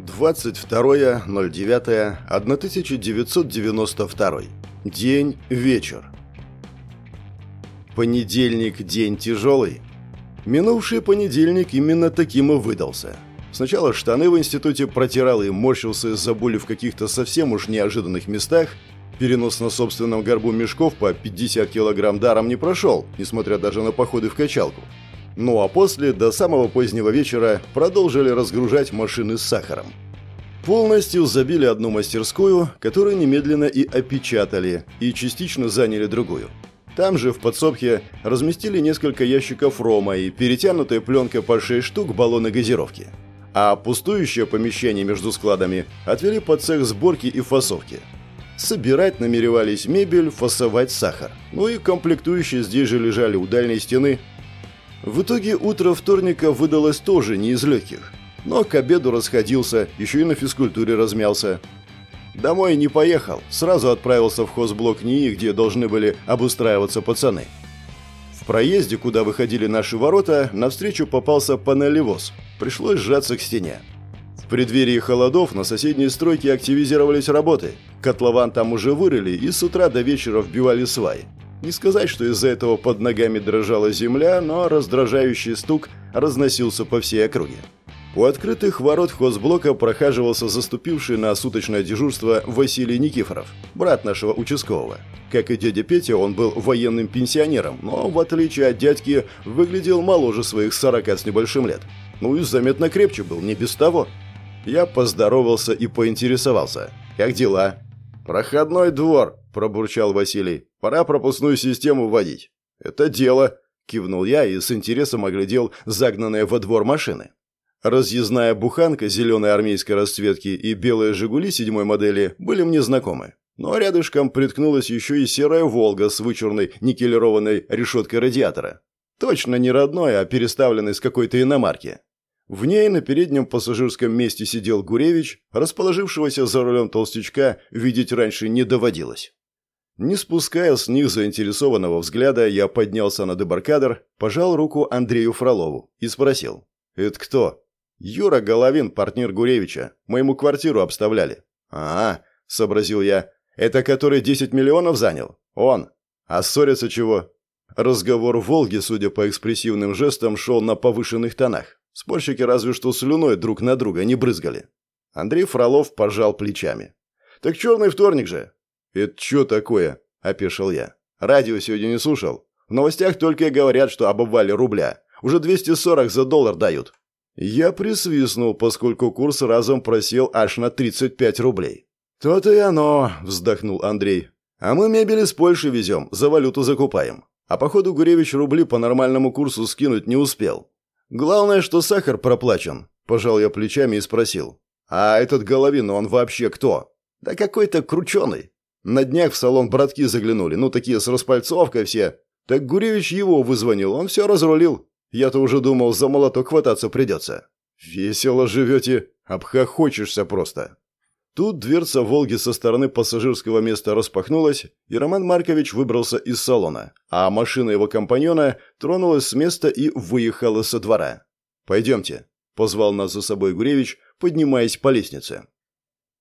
22.09.1992. День, вечер. Понедельник – день тяжелый. Минувший понедельник именно таким и выдался. Сначала штаны в институте протирал и морщился из-за боли в каких-то совсем уж неожиданных местах. Перенос на собственном горбу мешков по 50 килограмм даром не прошел, несмотря даже на походы в качалку. Ну а после, до самого позднего вечера, продолжили разгружать машины с сахаром. Полностью забили одну мастерскую, которую немедленно и опечатали, и частично заняли другую. Там же, в подсобке, разместили несколько ящиков рома и перетянутая пленка по 6 штук баллоны газировки. А пустующее помещение между складами отвели под цех сборки и фасовки. Собирать намеревались мебель, фасовать сахар. Ну и комплектующие здесь же лежали у дальней стены в итоге утро вторника выдалось тоже не из легких. Но к обеду расходился, еще и на физкультуре размялся. Домой не поехал, сразу отправился в хозблок НИИ, где должны были обустраиваться пацаны. В проезде, куда выходили наши ворота, навстречу попался панелевоз. Пришлось сжаться к стене. В преддверии холодов на соседней стройке активизировались работы. Котлован там уже вырыли и с утра до вечера вбивали сваи. Не сказать, что из-за этого под ногами дрожала земля, но раздражающий стук разносился по всей округе. У открытых ворот хозблока прохаживался заступивший на суточное дежурство Василий Никифоров, брат нашего участкового. Как и дядя Петя, он был военным пенсионером, но, в отличие от дядьки, выглядел моложе своих сорока с небольшим лет. Ну и заметно крепче был, не без того. Я поздоровался и поинтересовался. «Как дела?» «Проходной двор», – пробурчал Василий. «Пора пропускную систему вводить». «Это дело», – кивнул я и с интересом оглядел загнанные во двор машины. Разъездная буханка зеленой армейской расцветки и белые «Жигули» седьмой модели были мне знакомы. Но рядышком приткнулась еще и серая «Волга» с вычурной никелированной решеткой радиатора. Точно не родной, а переставленной с какой-то иномарки. В ней на переднем пассажирском месте сидел Гуревич, расположившегося за рулем толстячка видеть раньше не доводилось. Не спуская с них заинтересованного взгляда, я поднялся на дебаркадер, пожал руку Андрею Фролову и спросил. «Это кто?» «Юра Головин, партнер Гуревича. Мы ему квартиру обставляли». «А, — сообразил я, — это который 10 миллионов занял? Он. А ссориться чего?» Разговор в Волге, судя по экспрессивным жестам, шел на повышенных тонах. Спорщики разве что слюной друг на друга не брызгали. Андрей Фролов пожал плечами. «Так черный вторник же!» «Это что такое?» – опешил я. «Радио сегодня не слушал. В новостях только и говорят, что об рубля. Уже 240 за доллар дают». Я присвистнул, поскольку курс разом просел аж на 35 рублей. «То-то и оно», – вздохнул Андрей. «А мы мебель из Польши везем, за валюту закупаем. А походу Гуревич рубли по нормальному курсу скинуть не успел. «Главное, что сахар проплачен», – пожал я плечами и спросил. «А этот Головин, он вообще кто?» «Да какой-то крученый. На днях в салон братки заглянули, ну такие с распальцовкой все. Так Гуревич его вызвонил, он все разрулил. Я-то уже думал, за молоток хвататься придется». «Весело живете, обхохочешься просто». Тут дверца «Волги» со стороны пассажирского места распахнулась, и Роман Маркович выбрался из салона, а машина его компаньона тронулась с места и выехала со двора. «Пойдемте», – позвал нас за собой Гуревич, поднимаясь по лестнице.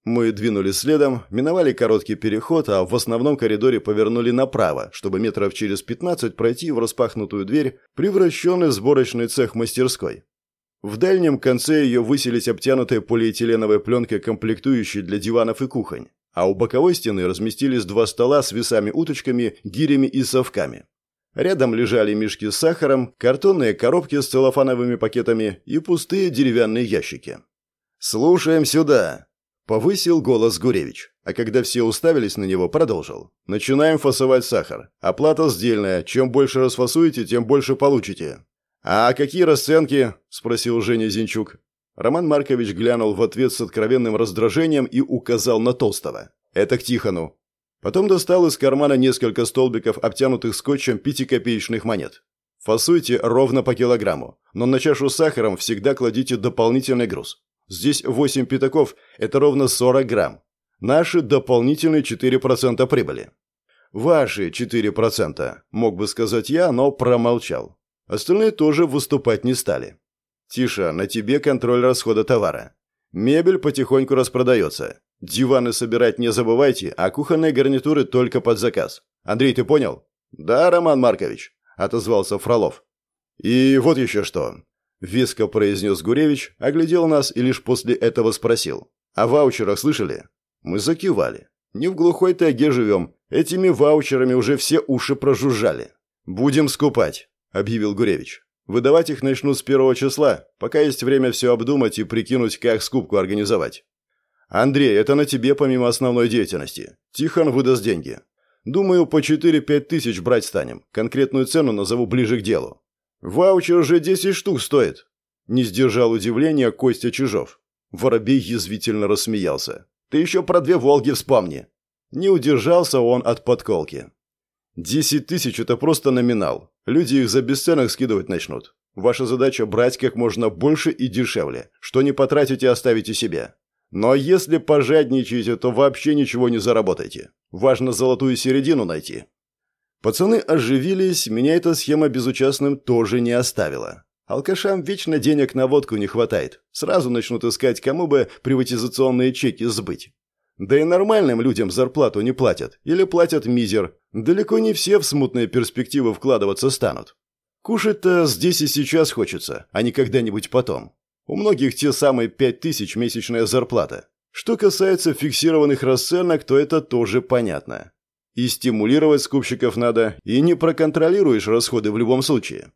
Мы двинулись следом, миновали короткий переход, а в основном коридоре повернули направо, чтобы метров через пятнадцать пройти в распахнутую дверь, превращенный в сборочный цех мастерской. В дальнем конце ее высились обтянутые полиэтиленовой пленкой комплектующие для диванов и кухонь, а у боковой стены разместились два стола с весами-уточками, гирями и совками. Рядом лежали мешки с сахаром, картонные коробки с целлофановыми пакетами и пустые деревянные ящики. «Слушаем сюда!» – повысил голос Гуревич, а когда все уставились на него, продолжил. «Начинаем фасовать сахар. Оплата сдельная. Чем больше расфасуете, тем больше получите. «А какие расценки?» – спросил Женя Зинчук. Роман Маркович глянул в ответ с откровенным раздражением и указал на Толстого. «Это к Тихону». Потом достал из кармана несколько столбиков, обтянутых скотчем пятикопеечных монет. Фасуйте ровно по килограмму, но на чашу с сахаром всегда кладите дополнительный груз. Здесь 8 пятаков – это ровно 40 грамм. Наши дополнительные 4% прибыли. Ваши 4%, мог бы сказать я, но промолчал. Остальные тоже выступать не стали. «Тише, на тебе контроль расхода товара. Мебель потихоньку распродается. Диваны собирать не забывайте, а кухонные гарнитуры только под заказ. Андрей, ты понял? Да, Роман Маркович, отозвался Фролов. И вот еще что. Веско произнес Гуревич, оглядел нас и лишь после этого спросил. «О ваучерах слышали?» Мы закивали. Не в глухой тайге живем. Этими ваучерами уже все уши прожужжали. «Будем скупать», — объявил Гуревич. «Выдавать их начнут с первого числа, пока есть время все обдумать и прикинуть, как скупку организовать». «Андрей, это на тебе помимо основной деятельности. Тихон выдаст деньги. Думаю, по 4-5 тысяч брать станем. Конкретную цену назову ближе к делу. Ваучер уже 10 штук стоит». Не сдержал удивления Костя Чижов. Воробей язвительно рассмеялся. «Ты еще про две «Волги» вспомни». Не удержался он от подколки. «Десять тысяч – это просто номинал. Люди их за бесценок скидывать начнут. Ваша задача – брать как можно больше и дешевле. Что не потратите, оставите себе. Но если пожадничаете, то вообще ничего не заработаете. Важно золотую середину найти». Пацаны оживились, меня эта схема безучастным тоже не оставила. Алкашам вечно денег на водку не хватает. Сразу начнут искать, кому бы приватизационные чеки сбыть. Да и нормальным людям зарплату не платят. Или платят мизер. Далеко не все в смутные перспективы вкладываться станут. Кушать-то здесь и сейчас хочется, а не когда-нибудь потом. У многих те самые пять тысяч месячная зарплата. Что касается фиксированных расценок, то это тоже понятно. И стимулировать скупщиков надо, и не проконтролируешь расходы в любом случае.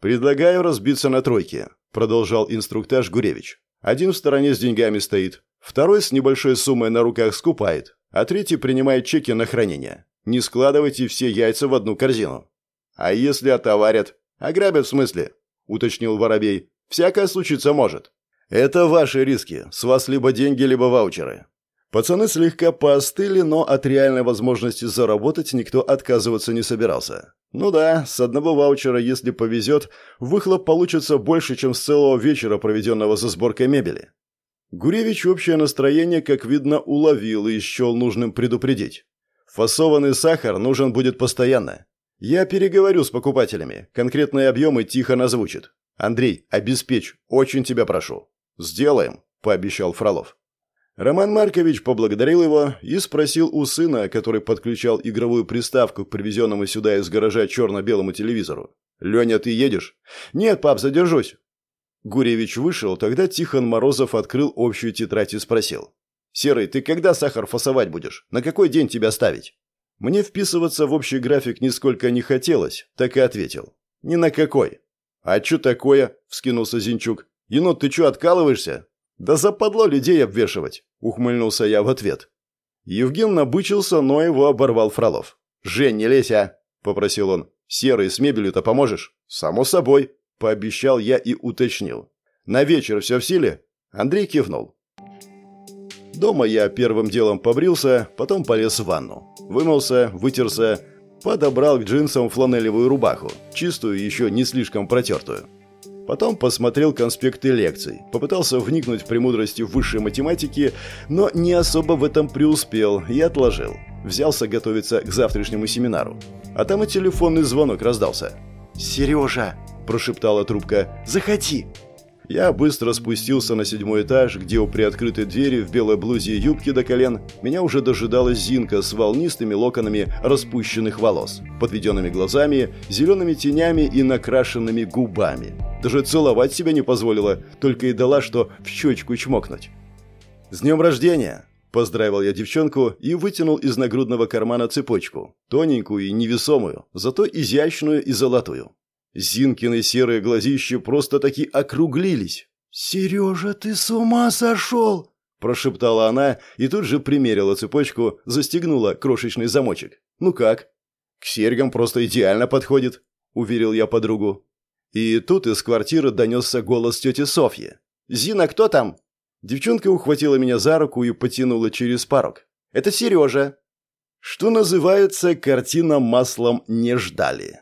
«Предлагаю разбиться на тройки», – продолжал инструктаж Гуревич. «Один в стороне с деньгами стоит, второй с небольшой суммой на руках скупает, а третий принимает чеки на хранение. Не складывайте все яйца в одну корзину». «А если отоварят?» «Ограбят в смысле?» – уточнил Воробей. «Всякое случиться может». «Это ваши риски. С вас либо деньги, либо ваучеры. Пацаны слегка поостыли, но от реальной возможности заработать никто отказываться не собирался. Ну да, с одного ваучера, если повезет, выхлоп получится больше, чем с целого вечера, проведенного за сборкой мебели. Гуревич общее настроение, как видно, уловил и счел нужным предупредить. Фасованный сахар нужен будет постоянно. Я переговорю с покупателями, конкретные объемы тихо назвучит. Андрей, обеспечь, очень тебя прошу. Сделаем, пообещал Фролов. Роман Маркович поблагодарил его и спросил у сына, который подключал игровую приставку к привезенному сюда из гаража черно-белому телевизору. «Леня, ты едешь?» «Нет, пап, задержусь». Гуревич вышел, тогда Тихон Морозов открыл общую тетрадь и спросил. «Серый, ты когда сахар фасовать будешь? На какой день тебя ставить?» Мне вписываться в общий график нисколько не хотелось, так и ответил. «Ни на какой». «А что такое?» – вскинулся Зинчук. «Енот, ты что, откалываешься?» «Да западло людей обвешивать!» – ухмыльнулся я в ответ. Евген набычился, но его оборвал Фролов. «Жень, не лезь, а!» – попросил он. «Серый, с мебелью-то поможешь?» «Само собой!» – пообещал я и уточнил. «На вечер все в силе?» Андрей кивнул. Дома я первым делом побрился, потом полез в ванну. Вымылся, вытерся, подобрал к джинсам фланелевую рубаху, чистую, еще не слишком протертую. Потом посмотрел конспекты лекций, попытался вникнуть в премудрости высшей математики, но не особо в этом преуспел и отложил. Взялся готовиться к завтрашнему семинару. А там и телефонный звонок раздался. «Сережа!» – прошептала трубка. «Заходи!» Я быстро спустился на седьмой этаж, где у приоткрытой двери в белой блузе и юбке до колен меня уже дожидалась Зинка с волнистыми локонами распущенных волос, подведенными глазами, зелеными тенями и накрашенными губами. Даже целовать себя не позволила, только и дала, что в щечку чмокнуть. «С днем рождения!» Поздравил я девчонку и вытянул из нагрудного кармана цепочку, тоненькую и невесомую, зато изящную и золотую. Зинкины серые глазища просто-таки округлились. «Сережа, ты с ума сошел!» Прошептала она и тут же примерила цепочку, застегнула крошечный замочек. «Ну как?» «К серьгам просто идеально подходит», — уверил я подругу. И тут из квартиры донесся голос тети Софьи. «Зина, кто там?» Девчонка ухватила меня за руку и потянула через порог. «Это Сережа». Что называется, картина маслом не ждали.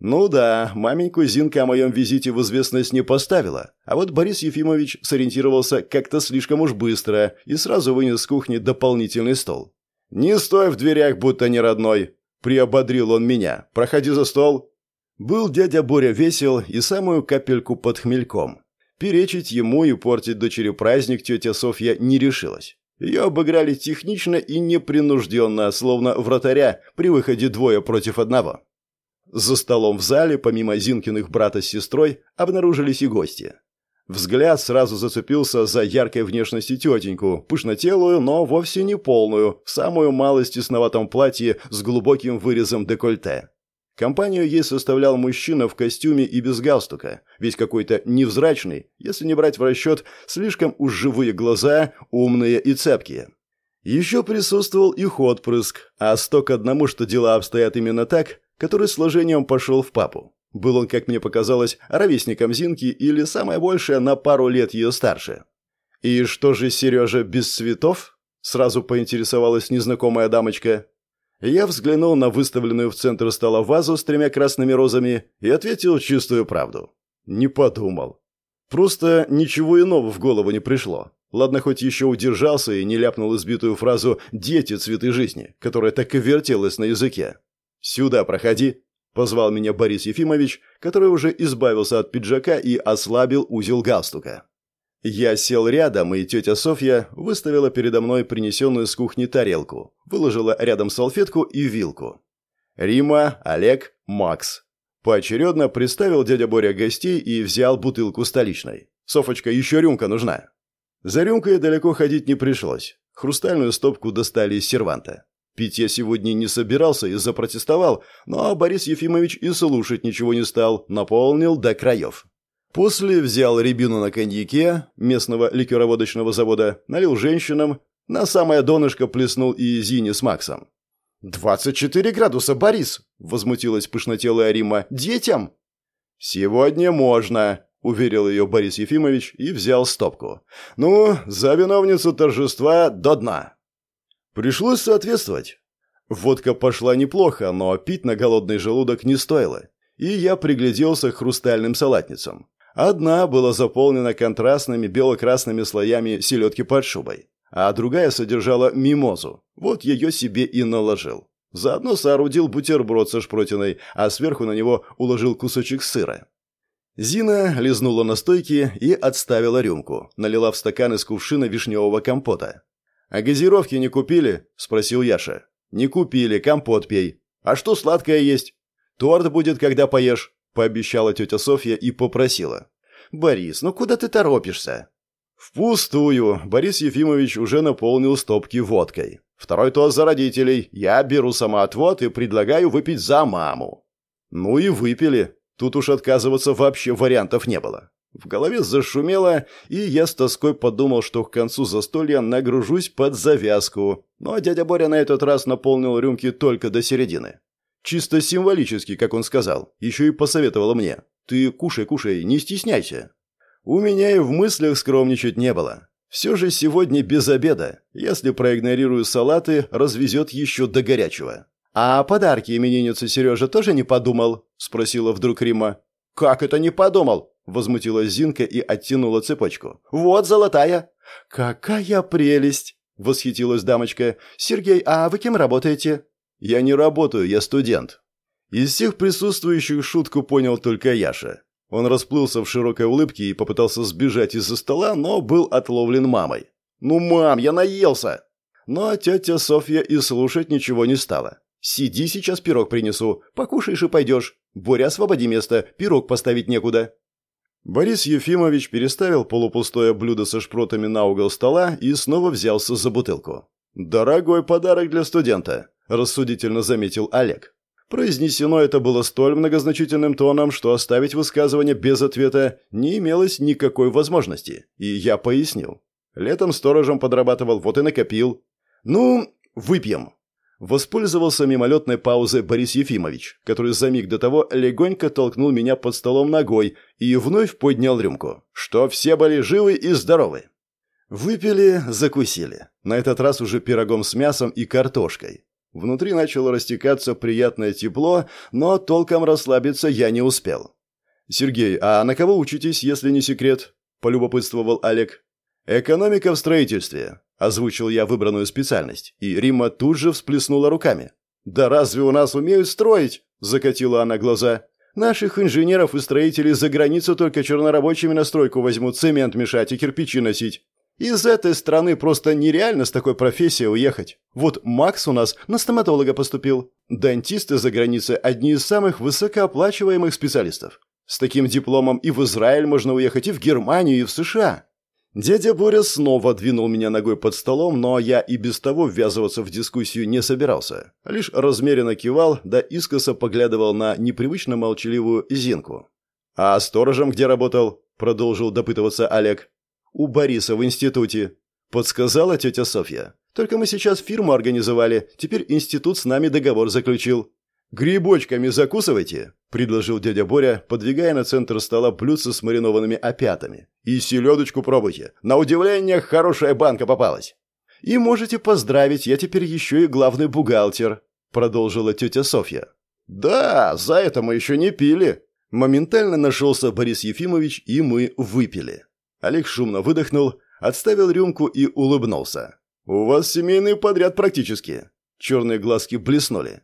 Ну да, маменьку Зинка о моем визите в известность не поставила, а вот Борис Ефимович сориентировался как-то слишком уж быстро и сразу вынес с кухни дополнительный стол. «Не стой в дверях, будто не родной!» – приободрил он меня. «Проходи за стол!» Был дядя Боря весел и самую капельку под хмельком. Перечить ему и портить дочери праздник тетя Софья не решилась. Ее обыграли технично и непринужденно, словно вратаря при выходе двое против одного. За столом в зале, помимо Зинкиных брата с сестрой, обнаружились и гости. Взгляд сразу зацепился за яркой внешности тетеньку, пышнотелую, но вовсе не полную, самую малость тесноватом платье с глубоким вырезом декольте. Компанию ей составлял мужчина в костюме и без галстука, весь какой-то невзрачный, если не брать в расчет слишком уж живые глаза, умные и цепкие. Еще присутствовал их отпрыск, а сто одному, что дела обстоят именно так, который сложением пошел в папу. Был он, как мне показалось, ровесником Зинки или самое большее на пару лет ее старше. «И что же Сережа без цветов?» – сразу поинтересовалась незнакомая дамочка. Я взглянул на выставленную в центр стола вазу с тремя красными розами и ответил чистую правду. Не подумал. Просто ничего иного в голову не пришло. Ладно, хоть еще удержался и не ляпнул избитую фразу «дети – цветы жизни», которая так и вертелась на языке. «Сюда проходи», – позвал меня Борис Ефимович, который уже избавился от пиджака и ослабил узел галстука. Я сел рядом, и тетя Софья выставила передо мной принесенную с кухни тарелку, выложила рядом салфетку и вилку. Рима, Олег, Макс. Поочередно представил дядя Боря гостей и взял бутылку столичной. «Софочка, еще рюмка нужна». За рюмкой далеко ходить не пришлось. Хрустальную стопку достали из серванта. Пить я сегодня не собирался и запротестовал, но Борис Ефимович и слушать ничего не стал, наполнил до краев. После взял рябину на коньяке местного ликероводочного завода, налил женщинам, на самое донышко плеснул и Зине с Максом. «Двадцать четыре градуса, Борис!» — возмутилась пышнотелая Рима. «Детям!» «Сегодня можно!» — уверил ее Борис Ефимович и взял стопку. «Ну, за виновницу торжества до дна!» Пришлось соответствовать. Водка пошла неплохо, но пить на голодный желудок не стоило. И я пригляделся к хрустальным салатницам. Одна была заполнена контрастными бело-красными слоями селедки под шубой, а другая содержала мимозу. Вот ее себе и наложил. Заодно соорудил бутерброд со шпротиной, а сверху на него уложил кусочек сыра. Зина лизнула на стойке и отставила рюмку, налила в стакан из кувшина вишневого компота. «А газировки не купили?» – спросил Яша. «Не купили, компот пей. А что сладкое есть?» «Торт будет, когда поешь», – пообещала тетя Софья и попросила. «Борис, ну куда ты торопишься?» «Впустую. Борис Ефимович уже наполнил стопки водкой. Второй тост за родителей. Я беру самоотвод и предлагаю выпить за маму». Ну и выпили. Тут уж отказываться вообще вариантов не было. В голове зашумело, и я с тоской подумал, что к концу застолья нагружусь под завязку. А дядя Боря на этот раз наполнил рюмки только до середины. Чисто символически, как он сказал. Еще и посоветовал мне. «Ты кушай, кушай, не стесняйся». У меня и в мыслях скромничать не было. Все же сегодня без обеда. Если проигнорирую салаты, развезет еще до горячего. «А подарки именинницы Сережа тоже не подумал?» – спросила вдруг Рима. «Как это не подумал?» – возмутилась Зинка и оттянула цепочку. «Вот золотая!» «Какая прелесть!» – восхитилась дамочка. «Сергей, а вы кем работаете?» «Я не работаю, я студент». Из всех присутствующих шутку понял только Яша. Он расплылся в широкой улыбке и попытался сбежать из-за стола, но был отловлен мамой. «Ну, мам, я наелся!» Но тетя Софья и слушать ничего не стала. «Сиди, сейчас пирог принесу. Покушаешь и пойдешь. Боря, освободи место, пирог поставить некуда». Борис Ефимович переставил полупустое блюдо со шпротами на угол стола и снова взялся за бутылку. «Дорогой подарок для студента», – рассудительно заметил Олег. Произнесено это было столь многозначительным тоном, что оставить высказывание без ответа не имелось никакой возможности, и я пояснил. Летом сторожем подрабатывал, вот и накопил. «Ну, выпьем». Воспользовался мимолетной паузой Борис Ефимович, который за миг до того легонько толкнул меня под столом ногой и вновь поднял рюмку, что все были живы и здоровы. Выпили, закусили. На этот раз уже пирогом с мясом и картошкой. Внутри начало растекаться приятное тепло, но толком расслабиться я не успел. «Сергей, а на кого учитесь, если не секрет?» – полюбопытствовал Олег. «Экономика в строительстве», – озвучил я выбранную специальность, и Рима тут же всплеснула руками. «Да разве у нас умеют строить?» – закатила она глаза. Наших инженеров и строителей за границу только чернорабочими на стройку возьмут цемент мешать и кирпичи носить. Из этой страны просто нереально с такой профессией уехать. Вот Макс у нас на стоматолога поступил. Дантисты за границей одни из самых высокооплачиваемых специалистов. С таким дипломом и в Израиль можно уехать, и в Германию, и в США. Дядя Боря снова двинул меня ногой под столом, но я и без того ввязываться в дискуссию не собирался. Лишь размеренно кивал, да искоса поглядывал на непривычно молчаливую Зинку. «А сторожем где работал?» – продолжил допытываться Олег у Бориса в институте», – подсказала тетя Софья. «Только мы сейчас фирму организовали, теперь институт с нами договор заключил». «Грибочками закусывайте», – предложил дядя Боря, подвигая на центр стола блюдце с маринованными опятами. «И селедочку пробуйте. На удивление, хорошая банка попалась». «И можете поздравить, я теперь еще и главный бухгалтер», – продолжила тетя Софья. «Да, за это мы еще не пили». Моментально нашелся Борис Ефимович, и мы выпили. Олег шумно выдохнул, отставил рюмку и улыбнулся. «У вас семейный подряд практически». Черные глазки блеснули.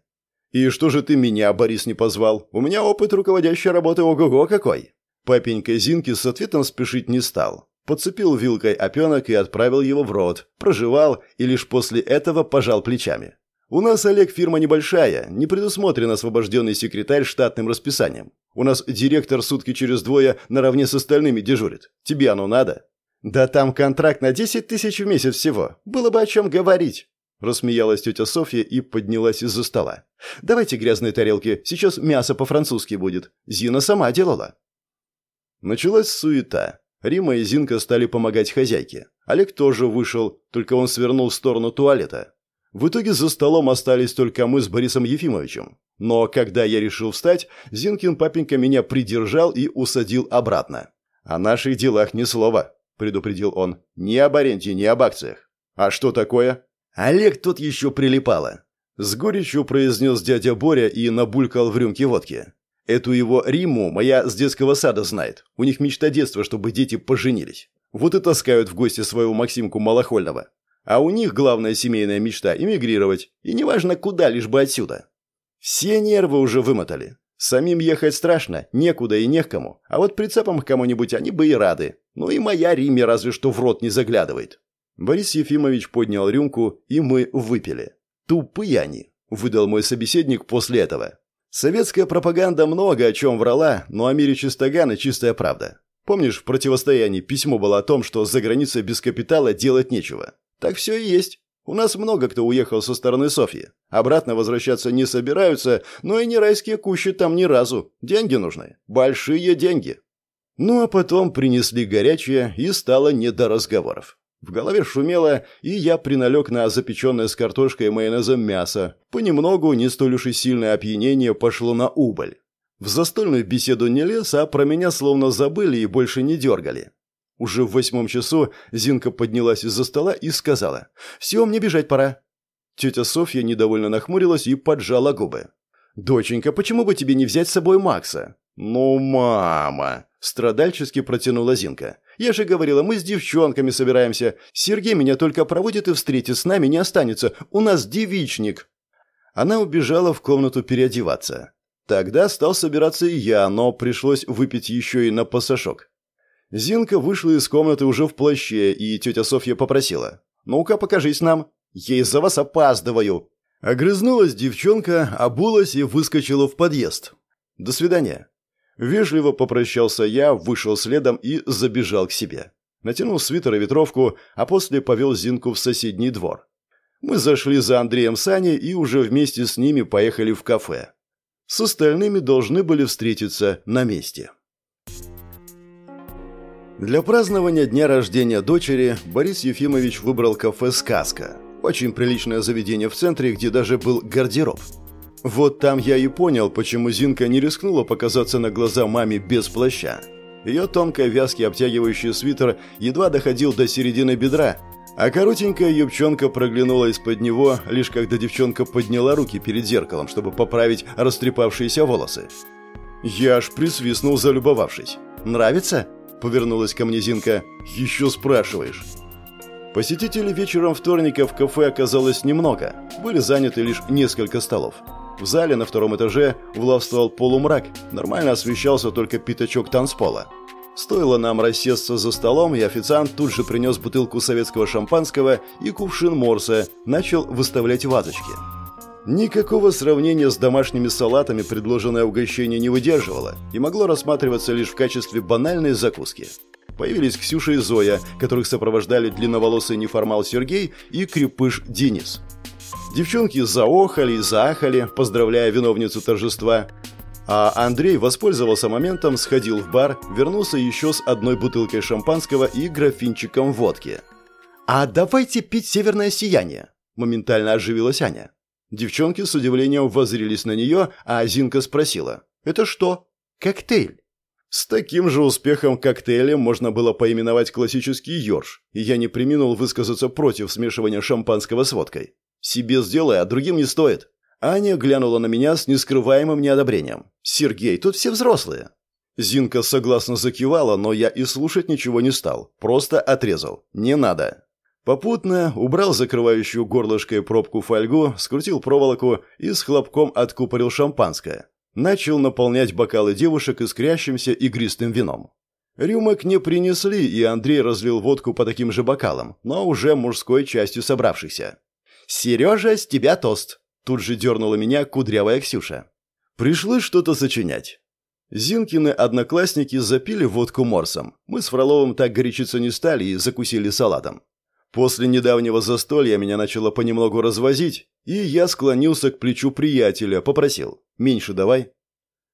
«И что же ты меня, Борис, не позвал? У меня опыт руководящей работы ого-го какой!» Папенька Зинки с ответом спешить не стал. Подцепил вилкой опенок и отправил его в рот, прожевал и лишь после этого пожал плечами. «У нас, Олег, фирма небольшая, не предусмотрен освобожденный секретарь штатным расписанием. У нас директор сутки через двое наравне с остальными дежурит. Тебе оно надо?» «Да там контракт на 10 тысяч в месяц всего. Было бы о чем говорить». Рассмеялась тетя Софья и поднялась из-за стола. «Давайте грязные тарелки. Сейчас мясо по-французски будет. Зина сама делала». Началась суета. Рима и Зинка стали помогать хозяйке. Олег тоже вышел, только он свернул в сторону туалета. В итоге за столом остались только мы с Борисом Ефимовичем. Но когда я решил встать, Зинкин папенька меня придержал и усадил обратно. «О наших делах ни слова», — предупредил он. «Ни об аренде, ни об акциях». «А что такое?» «Олег тут еще прилипало». С горечью произнес дядя Боря и набулькал в рюмке водки. «Эту его Риму моя с детского сада знает. У них мечта детства, чтобы дети поженились. Вот и таскают в гости своего Максимку Малохольного. А у них главная семейная мечта – эмигрировать. И неважно куда, лишь бы отсюда. Все нервы уже вымотали. Самим ехать страшно, некуда и не к кому. А вот прицепом к кому-нибудь они бы и рады. Ну и моя Риме разве что в рот не заглядывает. Борис Ефимович поднял рюмку, и мы выпили. Тупые они, выдал мой собеседник после этого. Советская пропаганда много о чем врала, но о мире чистогана чистая правда. Помнишь, в противостоянии письмо было о том, что за границей без капитала делать нечего? Так все и есть. У нас много кто уехал со стороны Софьи. Обратно возвращаться не собираются, но и не райские кущи там ни разу. Деньги нужны. Большие деньги. Ну а потом принесли горячее, и стало не до разговоров. В голове шумело, и я приналег на запеченное с картошкой и майонезом мясо. Понемногу не столь уж и сильное опьянение пошло на убыль. В застольную беседу не лез, а про меня словно забыли и больше не дергали. Уже в восьмом часу Зинка поднялась из-за стола и сказала «Все, мне бежать пора». Тетя Софья недовольно нахмурилась и поджала губы. «Доченька, почему бы тебе не взять с собой Макса?» «Ну, мама!» – страдальчески протянула Зинка. «Я же говорила, мы с девчонками собираемся. Сергей меня только проводит и встретит, с нами не останется. У нас девичник». Она убежала в комнату переодеваться. Тогда стал собираться и я, но пришлось выпить еще и на пасашок. Зинка вышла из комнаты уже в плаще, и тетя Софья попросила. «Ну-ка, покажись нам. Я из-за вас опаздываю». Огрызнулась девчонка, обулась и выскочила в подъезд. «До свидания». Вежливо попрощался я, вышел следом и забежал к себе. Натянул свитер и ветровку, а после повел Зинку в соседний двор. Мы зашли за Андреем Сани и уже вместе с ними поехали в кафе. С остальными должны были встретиться на месте. Для празднования дня рождения дочери Борис Ефимович выбрал кафе «Сказка». Очень приличное заведение в центре, где даже был гардероб. Вот там я и понял, почему Зинка не рискнула показаться на глаза маме без плаща. Ее тонкий вязкий обтягивающий свитер едва доходил до середины бедра, а коротенькая юбчонка проглянула из-под него, лишь когда девчонка подняла руки перед зеркалом, чтобы поправить растрепавшиеся волосы. Я аж присвистнул, залюбовавшись. «Нравится?» Повернулась ко мне Зинка. «Еще спрашиваешь?» Посетителей вечером вторника в кафе оказалось немного. Были заняты лишь несколько столов. В зале на втором этаже властвовал полумрак, нормально освещался только пятачок танцпола. Стоило нам рассесться за столом, и официант тут же принес бутылку советского шампанского и кувшин морса, начал выставлять вазочки. Никакого сравнения с домашними салатами предложенное угощение не выдерживало и могло рассматриваться лишь в качестве банальной закуски. Появились Ксюша и Зоя, которых сопровождали длинноволосый неформал Сергей и крепыш Денис. Девчонки заохали и заахали, поздравляя виновницу торжества, а Андрей воспользовался моментом, сходил в бар, вернулся еще с одной бутылкой шампанского и графинчиком водки. «А давайте пить северное сияние!» – моментально оживилась Аня. Девчонки с удивлением воззрились на нее, а Зинка спросила. «Это что?» «Коктейль». С таким же успехом коктейлем можно было поименовать классический ёрш, и я не приминул высказаться против смешивания шампанского с водкой. «Себе сделай, а другим не стоит». Аня глянула на меня с нескрываемым неодобрением. «Сергей, тут все взрослые». Зинка согласно закивала, но я и слушать ничего не стал. Просто отрезал. «Не надо». Попутно убрал закрывающую горлышкой пробку фольгу, скрутил проволоку и с хлопком откупорил шампанское. Начал наполнять бокалы девушек искрящимся игристым вином. Рюмок не принесли, и Андрей разлил водку по таким же бокалам, но уже мужской частью собравшихся. «Сережа, с тебя тост!» Тут же дернула меня кудрявая Ксюша. Пришлось что-то сочинять. Зинкины одноклассники запили водку морсом. Мы с Фроловым так горячиться не стали и закусили салатом. После недавнего застолья меня начало понемногу развозить, и я склонился к плечу приятеля, попросил «меньше давай».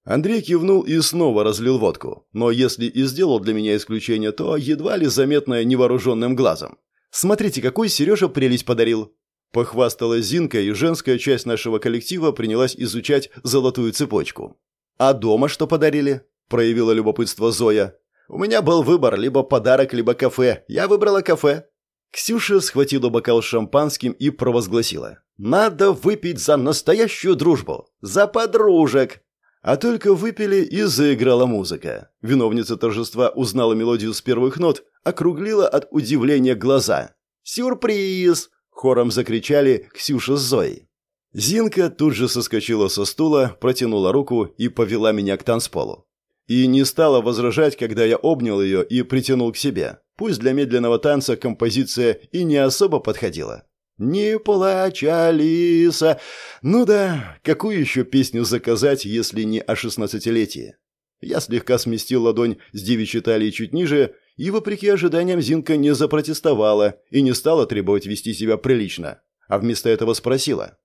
Андрей кивнул и снова разлил водку, но если и сделал для меня исключение, то едва ли заметное невооруженным глазом. «Смотрите, какой Сережа прелесть подарил!» Похвасталась Зинка, и женская часть нашего коллектива принялась изучать золотую цепочку. «А дома что подарили?» – проявила любопытство Зоя. «У меня был выбор, либо подарок, либо кафе. Я выбрала кафе». Ксюша схватила бокал шампанским и провозгласила. «Надо выпить за настоящую дружбу! За подружек!» А только выпили и заиграла музыка. Виновница торжества узнала мелодию с первых нот, округлила от удивления глаза. «Сюрприз!» – хором закричали Ксюша с Зоей. Зинка тут же соскочила со стула, протянула руку и повела меня к танцполу. И не стала возражать, когда я обнял ее и притянул к себе. Пусть для медленного танца композиция и не особо подходила. «Не плачь, Алиса!» Ну да, какую еще песню заказать, если не о шестнадцатилетии? Я слегка сместил ладонь с девичьей талии чуть ниже, и, вопреки ожиданиям, Зинка не запротестовала и не стала требовать вести себя прилично, а вместо этого спросила.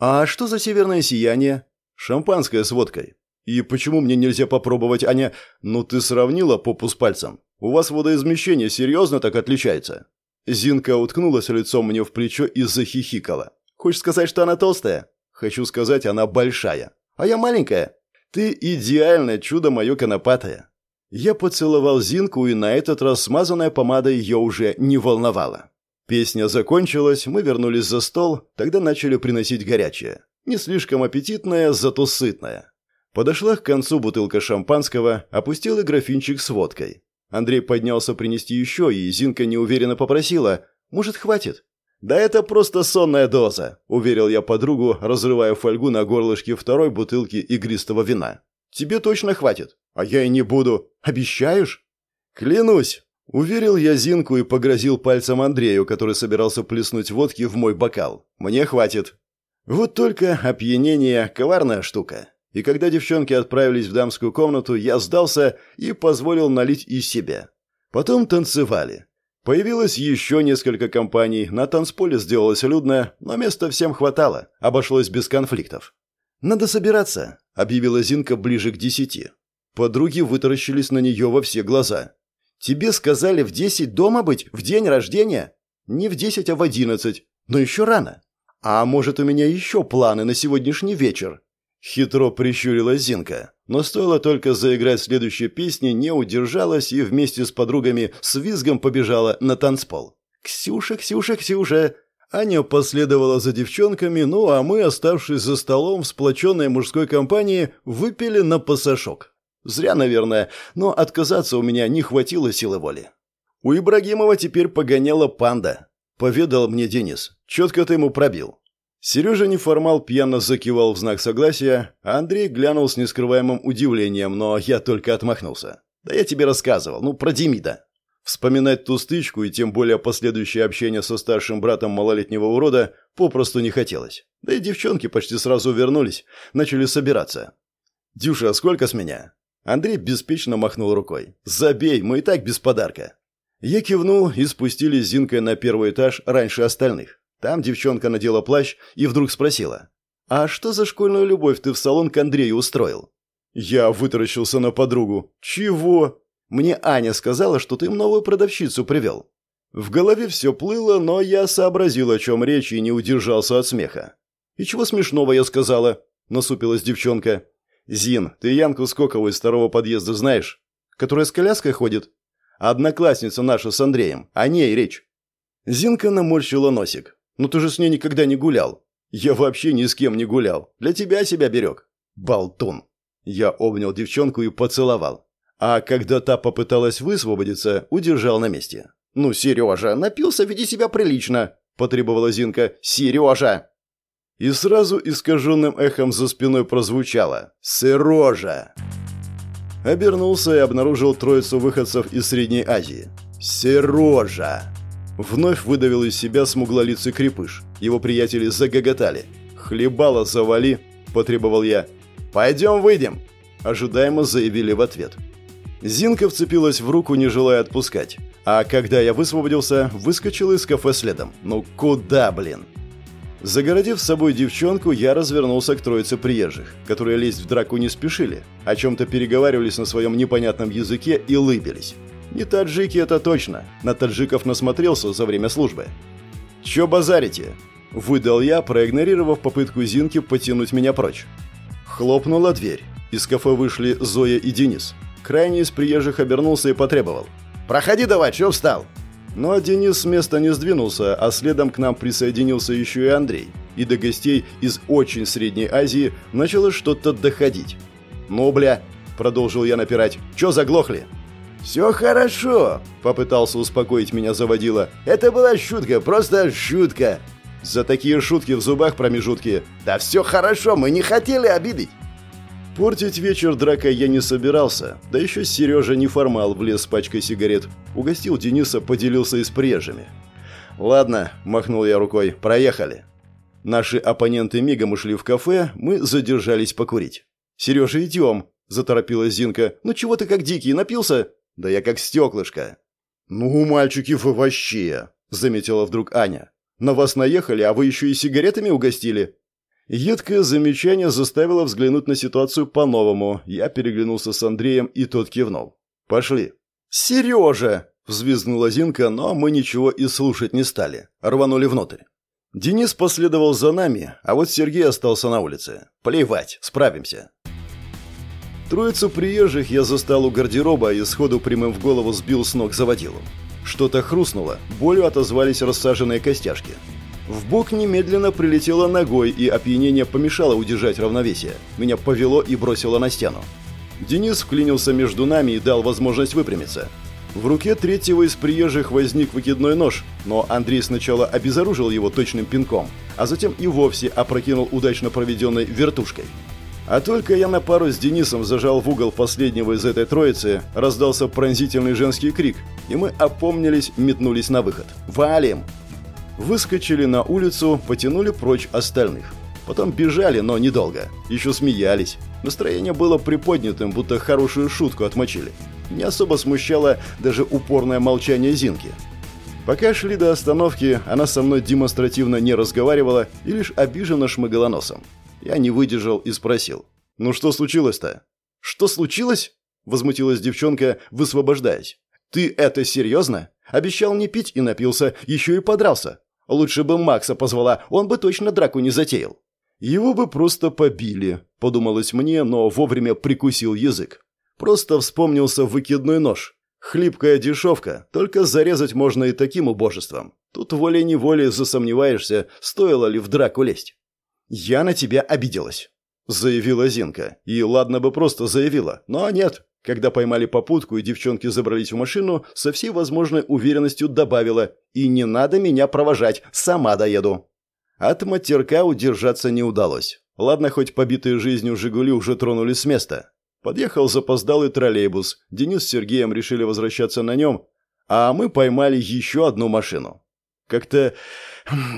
«А что за северное сияние?» «Шампанское с водкой». «И почему мне нельзя попробовать, Аня?» «Ну ты сравнила попу с пальцем. У вас водоизмещение серьезно так отличается?» Зинка уткнулась лицом мне в плечо и захихикала. «Хочешь сказать, что она толстая?» «Хочу сказать, она большая. А я маленькая. Ты идеальное чудо мое конопатое». Я поцеловал Зинку, и на этот раз смазанная помада ее уже не волновала. Песня закончилась, мы вернулись за стол, тогда начали приносить горячее. Не слишком аппетитное, зато сытное. Подошла к концу бутылка шампанского, опустила графинчик с водкой. Андрей поднялся принести еще, и Зинка неуверенно попросила. «Может, хватит?» «Да это просто сонная доза», – уверил я подругу, разрывая фольгу на горлышке второй бутылки игристого вина. «Тебе точно хватит?» «А я и не буду. Обещаешь?» «Клянусь!» – уверил я Зинку и погрозил пальцем Андрею, который собирался плеснуть водки в мой бокал. «Мне хватит». Вот только опьянение – коварная штука. И когда девчонки отправились в дамскую комнату, я сдался и позволил налить из себя. Потом танцевали. Появилось еще несколько компаний, на танцполе сделалось людно, но места всем хватало, обошлось без конфликтов. «Надо собираться», — объявила Зинка ближе к десяти. Подруги вытаращились на нее во все глаза. «Тебе сказали в десять дома быть, в день рождения?» «Не в десять, а в одиннадцать. Но еще рано. А может, у меня еще планы на сегодняшний вечер?» Хитро прищурилась Зинка, но стоило только заиграть следующей песни, не удержалась и вместе с подругами с визгом побежала на танцпол. «Ксюша, Ксюша, Ксюша!» Аня последовала за девчонками, ну а мы, оставшись за столом в сплоченной мужской компании, выпили на пасашок. Зря, наверное, но отказаться у меня не хватило силы воли. У Ибрагимова теперь погоняла панда. Поведал мне Денис. Четко ты ему пробил. Сережа неформал пьяно закивал в знак согласия, а Андрей глянул с нескрываемым удивлением, но я только отмахнулся. «Да я тебе рассказывал, ну, про Демида». Вспоминать ту стычку и тем более последующее общение со старшим братом малолетнего урода попросту не хотелось. Да и девчонки почти сразу вернулись, начали собираться. «Дюша, сколько с меня?» Андрей беспечно махнул рукой. «Забей, мы и так без подарка». Я кивнул и спустились с Зинкой на первый этаж раньше остальных. Там девчонка надела плащ и вдруг спросила. «А что за школьную любовь ты в салон к Андрею устроил?» Я вытаращился на подругу. «Чего?» «Мне Аня сказала, что ты им новую продавщицу привел». В голове все плыло, но я сообразил, о чем речь, и не удержался от смеха. «И чего смешного я сказала?» – насупилась девчонка. «Зин, ты Янку Скокову из второго подъезда знаешь? Которая с коляской ходит? Одноклассница наша с Андреем. О ней речь». Зинка наморщила носик. «Ну ты же с ней никогда не гулял». «Я вообще ни с кем не гулял. Для тебя себя берег». «Болтун». Я обнял девчонку и поцеловал. А когда та попыталась высвободиться, удержал на месте. «Ну, Сережа, напился, веди себя прилично», – потребовала Зинка. «Сережа!» И сразу искаженным эхом за спиной прозвучало «Сережа!». Обернулся и обнаружил троицу выходцев из Средней Азии. «Сережа!» Вновь выдавил из себя смуглолицый крепыш. Его приятели загоготали. «Хлебало завали!» – потребовал я. «Пойдем выйдем!» – ожидаемо заявили в ответ. Зинка вцепилась в руку, не желая отпускать. А когда я высвободился, выскочил из кафе следом. Ну куда, блин? Загородив с собой девчонку, я развернулся к троице приезжих, которые лезть в драку не спешили, о чем-то переговаривались на своем непонятном языке и лыбились. Не таджики это точно, на таджиков насмотрелся за время службы. «Чё базарите?» – выдал я, проигнорировав попытку Зинки потянуть меня прочь. Хлопнула дверь. Из кафе вышли Зоя и Денис. Крайний из приезжих обернулся и потребовал. «Проходи давай, чё встал?» Но Денис с места не сдвинулся, а следом к нам присоединился еще и Андрей. И до гостей из очень Средней Азии начало что-то доходить. «Ну, бля», — продолжил я напирать, — «чё заглохли?» «Все хорошо», — попытался успокоить меня заводила. «Это была шутка, просто шутка». «За такие шутки в зубах промежутки». «Да все хорошо, мы не хотели обидеть». Портить вечер дракой я не собирался, да еще Сережа неформал влез с пачкой сигарет. Угостил Дениса, поделился и с приезжими. «Ладно», – махнул я рукой, – «проехали». Наши оппоненты мигом ушли в кафе, мы задержались покурить. «Сережа, идем», – заторопилась Зинка. «Ну чего ты как дикий, напился?» «Да я как стеклышко». «Ну, мальчики, вы вообще», – заметила вдруг Аня. «На вас наехали, а вы еще и сигаретами угостили?» Едкое замечание заставило взглянуть на ситуацию по-новому. Я переглянулся с Андреем, и тот кивнул. «Пошли». «Сережа!» – взвизгнула Зинка, но мы ничего и слушать не стали. Рванули внутрь. Денис последовал за нами, а вот Сергей остался на улице. Плевать, справимся. Троицу приезжих я застал у гардероба и сходу прямым в голову сбил с ног заводилу. Что-то хрустнуло, болью отозвались рассаженные костяшки. В бок немедленно прилетело ногой, и опьянение помешало удержать равновесие. Меня повело и бросило на стену. Денис вклинился между нами и дал возможность выпрямиться. В руке третьего из приезжих возник выкидной нож, но Андрей сначала обезоружил его точным пинком, а затем и вовсе опрокинул удачно проведенной вертушкой. А только я на пару с Денисом зажал в угол последнего из этой троицы, раздался пронзительный женский крик, и мы опомнились, метнулись на выход. «Валим!» Выскочили на улицу, потянули прочь остальных. Потом бежали, но недолго. Еще смеялись. Настроение было приподнятым, будто хорошую шутку отмочили. Не особо смущало даже упорное молчание Зинки. Пока шли до остановки, она со мной демонстративно не разговаривала и лишь обиженно шмыгала носом. Я не выдержал и спросил. «Ну что случилось-то?» «Что случилось?» – возмутилась девчонка, высвобождаясь. «Ты это серьезно? Обещал не пить и напился, еще и подрался. Лучше бы Макса позвала, он бы точно драку не затеял. Его бы просто побили, подумалось мне, но вовремя прикусил язык. Просто вспомнился выкидной нож. Хлипкая дешевка, только зарезать можно и таким убожеством. Тут волей-неволей засомневаешься, стоило ли в драку лезть. «Я на тебя обиделась», — заявила Зинка. И ладно бы просто заявила, но нет. Когда поймали попутку и девчонки забрались в машину, со всей возможной уверенностью добавила «И не надо меня провожать, сама доеду». От матерка удержаться не удалось. Ладно, хоть побитые жизнью «Жигули» уже тронули с места. Подъехал запоздалый троллейбус. Денис с Сергеем решили возвращаться на нем, а мы поймали еще одну машину. Как-то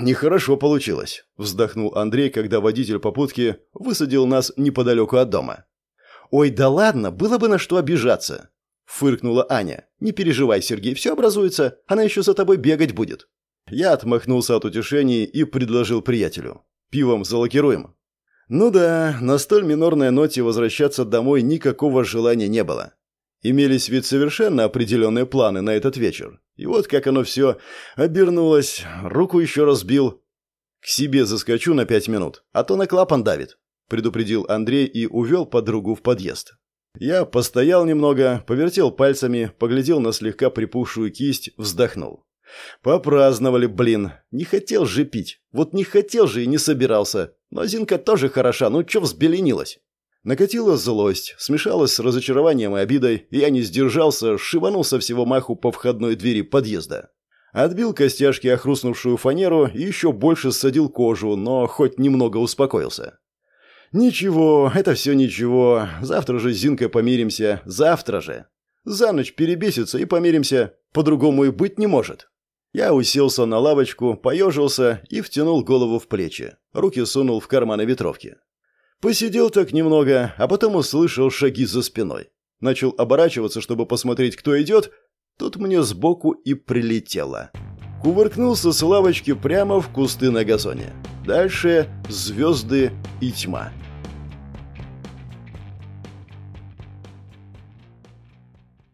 нехорошо получилось, вздохнул Андрей, когда водитель попутки высадил нас неподалеку от дома. Ой, да ладно, было бы на что обижаться, фыркнула Аня. Не переживай, Сергей, все образуется, она еще за тобой бегать будет. Я отмахнулся от утешений и предложил приятелю. «Пивом залакируем». Ну да, на столь минорной ноте возвращаться домой никакого желания не было. Имелись ведь совершенно определенные планы на этот вечер. И вот как оно все обернулось, руку еще разбил. «К себе заскочу на пять минут, а то на клапан давит», предупредил Андрей и увел подругу в подъезд. Я постоял немного, повертел пальцами, поглядел на слегка припухшую кисть, вздохнул. Попраздновали, блин. Не хотел же пить. Вот не хотел же и не собирался. Но Зинка тоже хороша, ну чё взбеленилась? Накатила злость, смешалась с разочарованием и обидой, и я не сдержался, шибанул со всего маху по входной двери подъезда. Отбил костяшки охрустнувшую фанеру и еще больше ссадил кожу, но хоть немного успокоился. «Ничего, это все ничего. Завтра же с Зинкой помиримся. Завтра же. За ночь перебесится и помиримся. По-другому и быть не может». Я уселся на лавочку, поежился и втянул голову в плечи. Руки сунул в карманы ветровки. Посидел так немного, а потом услышал шаги за спиной. Начал оборачиваться, чтобы посмотреть, кто идет. Тут мне сбоку и прилетело. Кувыркнулся с лавочки прямо в кусты на газоне. Дальше звезды и тьма.